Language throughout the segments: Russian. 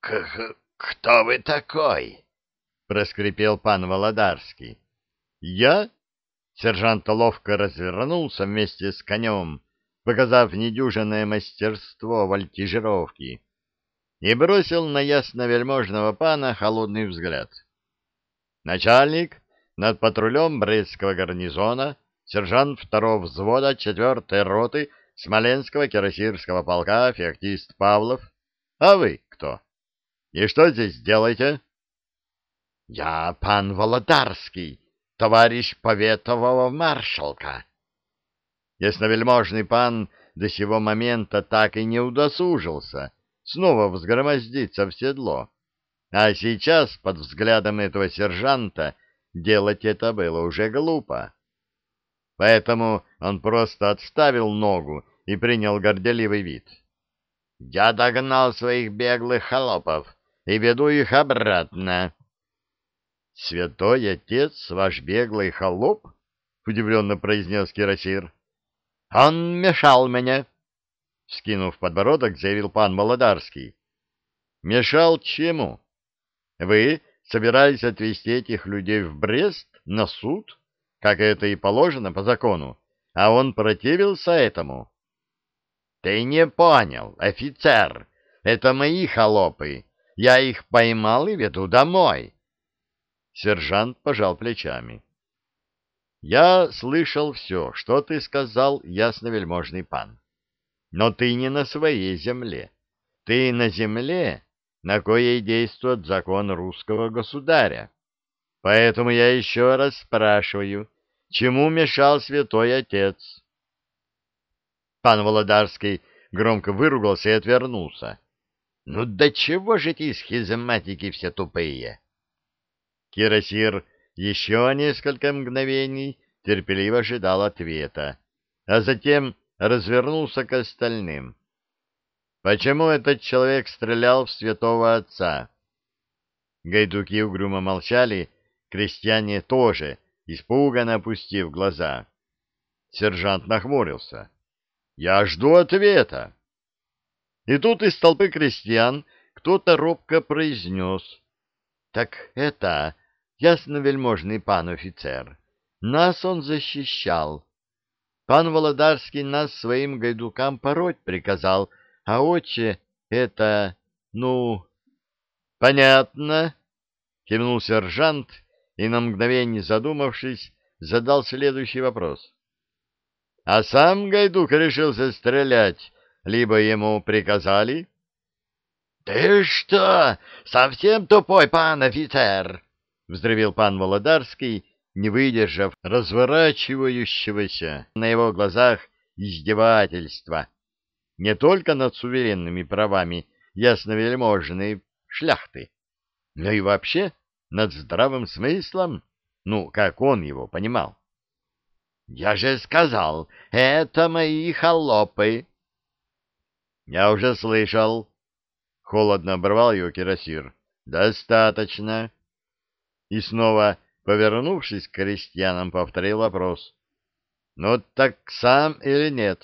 — Кто вы такой? — проскрипел пан Володарский. — Я? Сержант ловко развернулся вместе с конем, показав недюжинное мастерство вольтижировки, и бросил на ясновельможного пана холодный взгляд. Начальник над патрулем Брестского гарнизона, сержант второго взвода четвертой роты Смоленского кирасирского полка феоктист Павлов. А вы кто? И что здесь делаете? — Я пан Володарский, товарищ поветового маршалка. Ясновельможный пан до сего момента так и не удосужился снова взгромоздиться в седло, а сейчас под взглядом этого сержанта делать это было уже глупо. Поэтому он просто отставил ногу и принял горделивый вид. «Я догнал своих беглых холопов и веду их обратно». «Святой отец, ваш беглый холоп?» — удивленно произнес Кирасир. «Он мешал мне», — скинув подбородок, заявил пан Молодарский. «Мешал чему? Вы собирались отвезти этих людей в Брест на суд, как это и положено по закону, а он противился этому?» «Ты не понял, офицер, это мои холопы, я их поймал и веду домой». Сержант пожал плечами. Я слышал все, что ты сказал, ясновельможный пан. Но ты не на своей земле. Ты на земле, на коей действует закон русского государя. Поэтому я еще раз спрашиваю, чему мешал святой отец? Пан Володарский громко выругался и отвернулся. — Ну до чего же эти схизматики все тупые? Кирасир еще несколько мгновений терпеливо ожидал ответа, а затем развернулся к остальным. «Почему этот человек стрелял в святого отца?» Гайдуки угрюмо молчали, крестьяне тоже, испуганно опустив глаза. Сержант нахмурился. «Я жду ответа!» И тут из толпы крестьян кто-то робко произнес. «Так это ясновельможный пан офицер. Нас он защищал. Пан Володарский нас своим гайдукам пороть приказал, а отче это, ну... — Понятно, — кивнул сержант и, на мгновение задумавшись, задал следующий вопрос. — А сам гайдук решился стрелять, либо ему приказали? — Ты что, совсем тупой пан офицер? взревел пан Володарский, не выдержав разворачивающегося на его глазах издевательства не только над суверенными правами ясновельможной шляхты, но и вообще над здравым смыслом, ну, как он его понимал. «Я же сказал, это мои холопы!» «Я уже слышал», — холодно оборвал ее Кирасир. «Достаточно и снова, повернувшись к крестьянам, повторил вопрос. — Ну так сам или нет?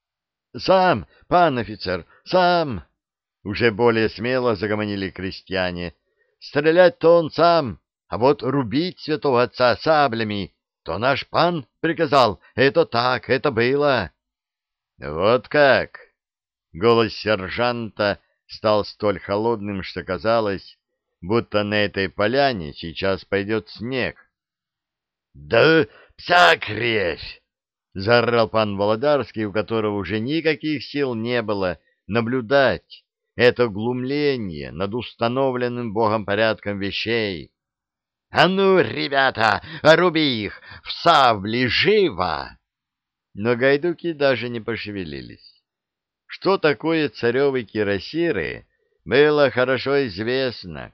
— Сам, пан офицер, сам! — уже более смело загомонили крестьяне. — Стрелять-то он сам, а вот рубить святого отца саблями, то наш пан приказал, это так, это было. — Вот как! Голос сержанта стал столь холодным, что казалось, будто на этой поляне сейчас пойдет снег. — Да вся кровь! — заорал пан Володарский, у которого уже никаких сил не было наблюдать это глумление над установленным Богом порядком вещей. — А ну, ребята, руби их! В сабли живо! Но гайдуки даже не пошевелились. Что такое царевы кирасиры, было хорошо известно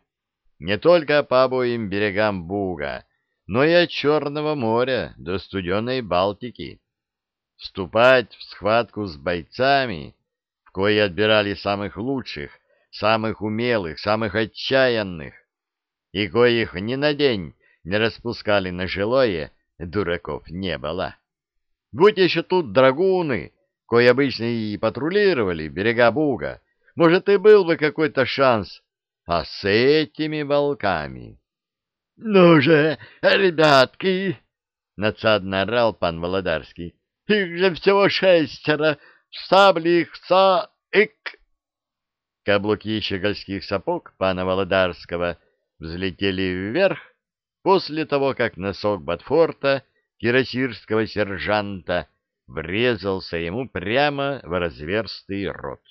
не только по обоим берегам Буга, но и от Черного моря до студеной Балтики. Вступать в схватку с бойцами, в кои отбирали самых лучших, самых умелых, самых отчаянных, и коих ни на день не распускали на жилое, дураков не было. Будь еще тут драгуны, кои обычно и патрулировали берега Буга, может, и был бы какой-то шанс а с этими волками... — Ну же, ребятки! — надсадно орал пан Володарский. — Их же всего шестеро, сабли их са... Ик! Каблуки щегольских сапог пана Володарского взлетели вверх после того, как носок Батфорта, кирасирского сержанта, врезался ему прямо в разверстый рот.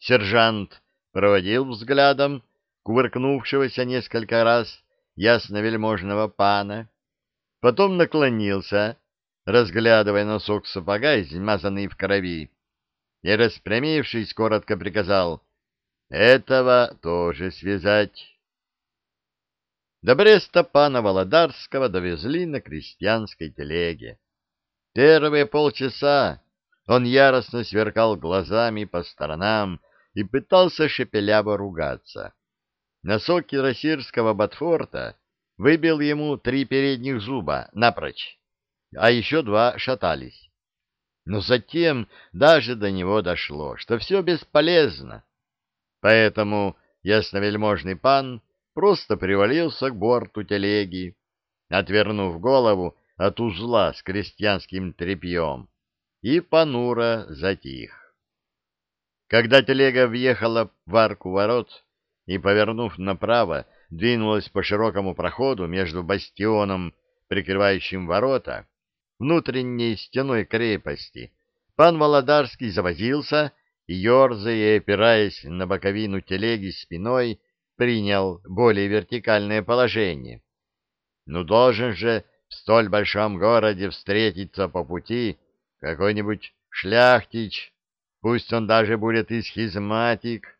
Сержант проводил взглядом кувыркнувшегося несколько раз ясновельможного пана, потом наклонился, разглядывая носок сапога, измазанный в крови, и, распрямившись, коротко приказал «Этого тоже связать». До Бреста пана Володарского довезли на крестьянской телеге. Первые полчаса он яростно сверкал глазами по сторонам и пытался шепеляво ругаться. Носок кирасирского Батфорта выбил ему три передних зуба напрочь, а еще два шатались. Но затем даже до него дошло, что все бесполезно. Поэтому ясновельможный пан просто привалился к борту телеги, отвернув голову от узла с крестьянским тряпьем, и понуро затих. Когда телега въехала в арку ворот и, повернув направо, двинулась по широкому проходу между бастионом, прикрывающим ворота, внутренней стеной крепости, пан Володарский завозился и, ерзая и опираясь на боковину телеги спиной, принял более вертикальное положение. Ну, должен же в столь большом городе встретиться по пути какой-нибудь шляхтич, пусть он даже будет и схизматик.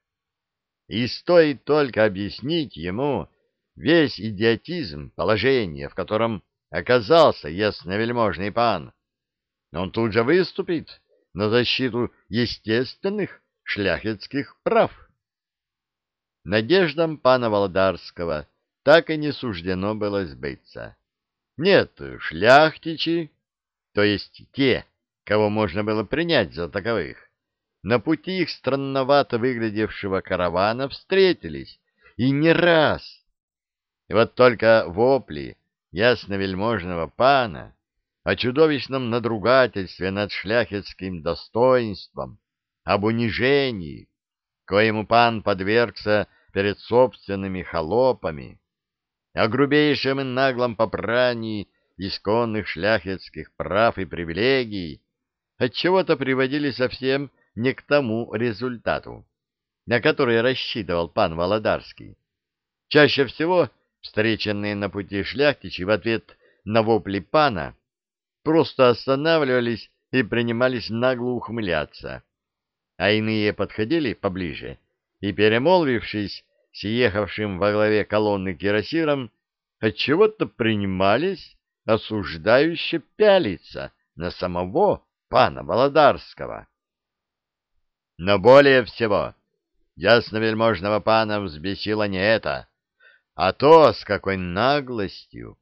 И стоит только объяснить ему весь идиотизм положения, в котором оказался ясновельможный пан. Он тут же выступит на защиту естественных шляхетских прав. Надеждам пана Володарского так и не суждено было сбыться. Нет, шляхтичи, то есть те, кого можно было принять за таковых, на пути их странновато выглядевшего каравана встретились, и не раз. И вот только вопли ясновельможного пана о чудовищном надругательстве над шляхетским достоинством, об унижении, коему пан подвергся перед собственными холопами, о грубейшем и наглом попрании исконных шляхетских прав и привилегий, отчего-то приводили совсем не к тому результату, на который рассчитывал пан Володарский. Чаще всего Встреченные на пути шляхтичи в ответ на вопли пана просто останавливались и принимались нагло ухмыляться, а иные подходили поближе и, перемолвившись с ехавшим во главе колонны кирасиром, отчего-то принимались осуждающе пялиться на самого пана Володарского. Но более всего ясновельможного пана взбесило не это, а то, с какой наглостью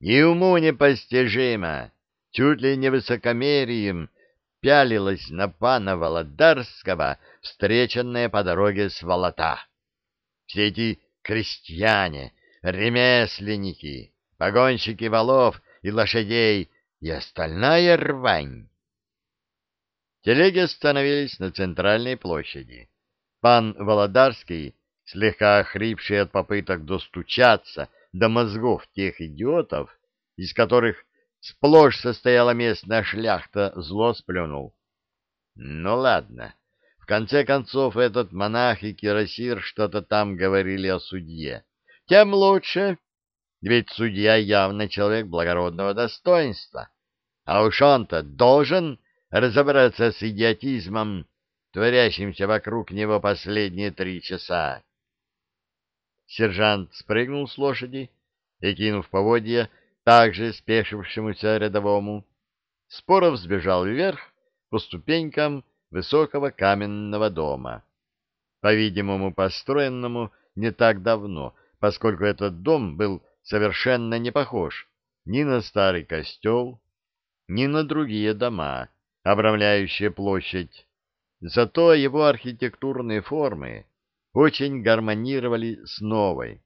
и уму непостижимо, чуть ли не высокомерием, пялилась на пана Володарского, встреченная по дороге с Волота. Все эти крестьяне, ремесленники, погонщики валов и лошадей и остальная рвань. Телеги остановились на центральной площади. Пан Володарский слегка охрипший от попыток достучаться до мозгов тех идиотов, из которых сплошь состояла местная шляхта, зло сплюнул. Ну ладно, в конце концов этот монах и кирасир что-то там говорили о судье. Тем лучше, ведь судья явно человек благородного достоинства. А уж он-то должен разобраться с идиотизмом, творящимся вокруг него последние три часа. Сержант спрыгнул с лошади и, кинув поводья, также спешившемуся рядовому, Споров сбежал вверх по ступенькам высокого каменного дома, по-видимому, построенному не так давно, поскольку этот дом был совершенно не похож ни на старый костел, ни на другие дома, обрамляющие площадь. Зато его архитектурные формы очень гармонировали с новой,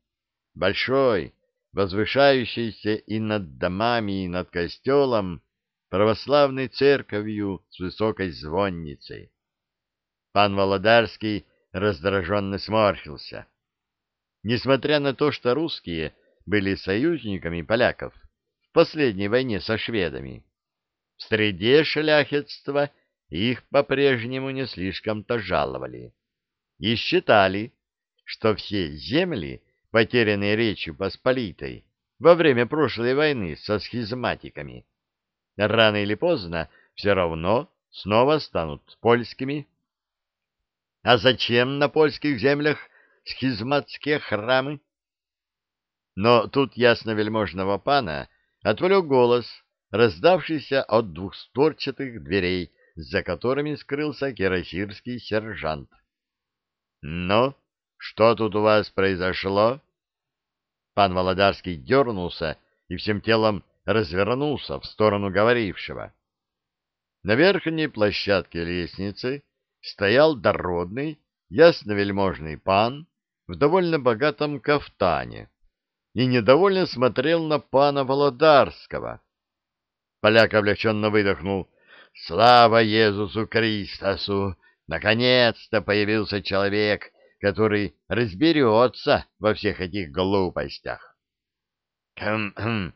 большой, возвышающейся и над домами, и над костелом, православной церковью с высокой звонницей. Пан Володарский раздраженно сморщился. Несмотря на то, что русские были союзниками поляков в последней войне со шведами, в среде шляхетства их по-прежнему не слишком-то жаловали и считали, что все земли, потерянные Речью Посполитой во время прошлой войны со схизматиками, рано или поздно все равно снова станут польскими. А зачем на польских землях схизматские храмы? Но тут ясно-вельможного пана отвлек голос, раздавшийся от двухстворчатых дверей, за которыми скрылся кирасирский сержант. — Ну, что тут у вас произошло? Пан Володарский дернулся и всем телом развернулся в сторону говорившего. На верхней площадке лестницы стоял дородный, ясновельможный пан в довольно богатом кафтане и недовольно смотрел на пана Володарского. Поляк облегченно выдохнул. «Слава Иисусу Христосу! Наконец-то появился человек, который разберется во всех этих глупостях. «Хм-хм,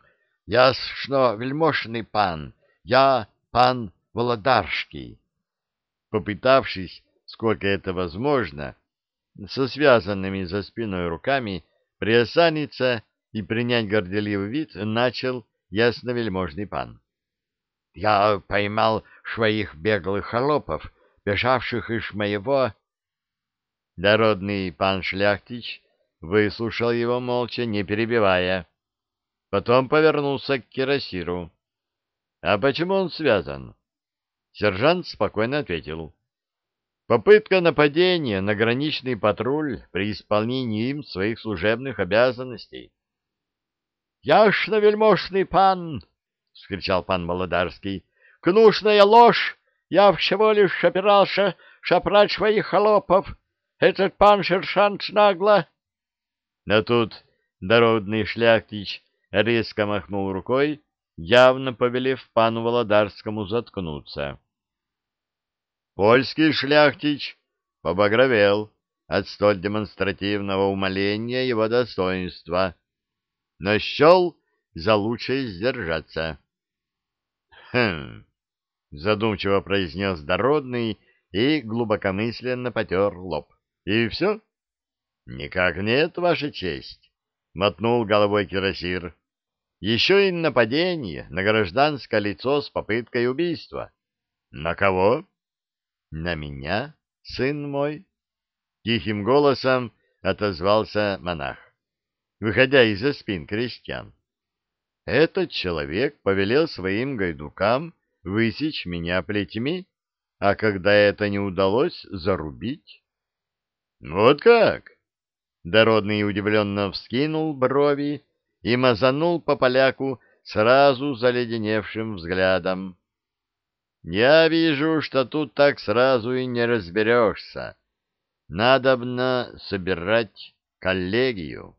я что, вельмошный пан, я пан Володарский». Попытавшись, сколько это возможно, со связанными за спиной руками, приосаниться и принять горделивый вид, начал ясновельможный пан. «Я поймал своих беглых холопов, бежавших из моего Дородный пан Шляхтич выслушал его молча, не перебивая. Потом повернулся к Кирасиру. — А почему он связан? Сержант спокойно ответил. — Попытка нападения на граничный патруль при исполнении им своих служебных обязанностей. — Яшно, вельмошный пан! — скричал пан Молодарский. — Кнушная ложь! Я всего лишь опирался шапрать своих холопов этот пан Шершант нагло... Но тут дородный шляхтич резко махнул рукой, явно повелев пану Володарскому заткнуться. Польский шляхтич побагровел от столь демонстративного умоления его достоинства, но счел за лучшее сдержаться. — Хм! — задумчиво произнес дородный и глубокомысленно потер лоб. И все? Никак нет, Ваша честь, мотнул головой кирасир. Еще и нападение на гражданское лицо с попыткой убийства. На кого? На меня, сын мой. Тихим голосом отозвался монах, выходя из-за спин крестьян. Этот человек повелел своим гайдукам высечь меня плетьми, а когда это не удалось, зарубить. Вот как? Дородный удивленно вскинул брови и мазанул по поляку сразу заледеневшим взглядом. Я вижу, что тут так сразу и не разберешься. Надобно собирать коллегию.